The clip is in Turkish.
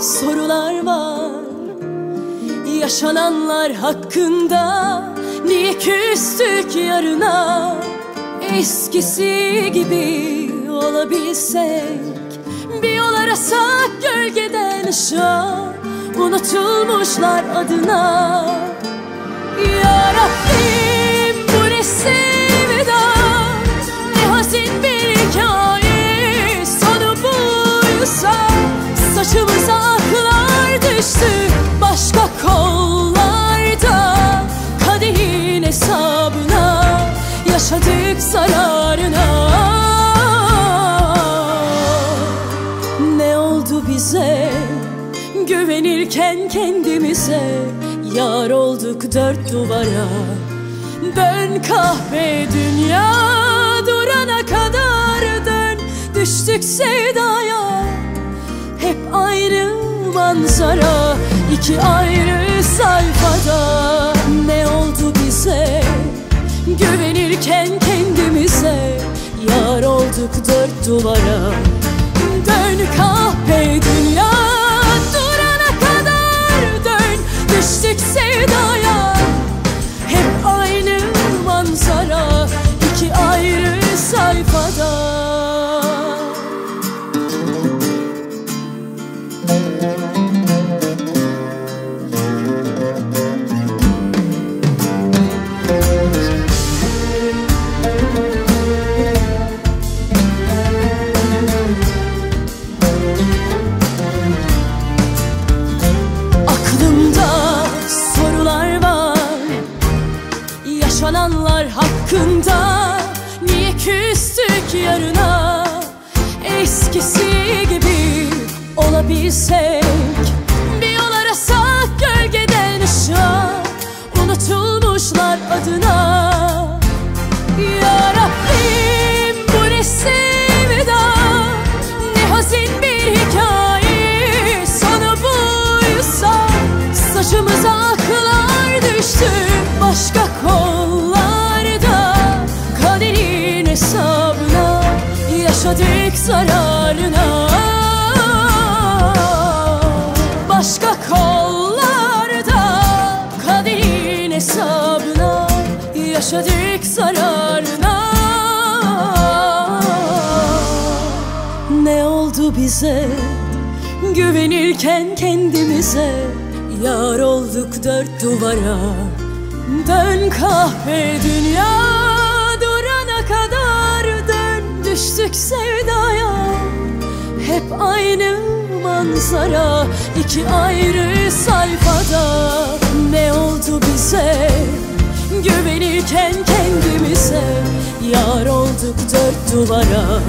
sorular var. Yaşananlar hakkında Niye küstük yarına? Eskisi gibi olabilsek Bir yol arasak gölgeden ışığa Unutulmuşlar adına. Ya Rabbim Saçımıza aklar düştü Başka kollarda. Kaderin hesabına Yaşadık zararına. Ne oldu bize? Güvenirken kendimize Yar olduk dört duvara. Dön kahve dünya manzara iki ayrı sayfada. Ne oldu bize? Güvenirken kendimize Yar olduk dört duvara Yaşananlar hakkında Niye küstük yarına? Eskisi gibi olabilsek Bir yol arasak gölgeden ışığa Unutulmuşlar adına. Ya Rabbim bu ne Ne hazin bir hikaye. Sonu buysa Saçımıza aklar düştü Başka kollarda zararına. Başka kollarda Kaderin hesabına Yaşadık zararına. Ne oldu bize? Güvenirken kendimize Yar olduk dört duvara. Dön kahve dünya Düştük sevdaya Hep aynı manzara iki ayrı sayfada. Ne oldu bize? Güvenirken kendimize Yar olduk dört duvara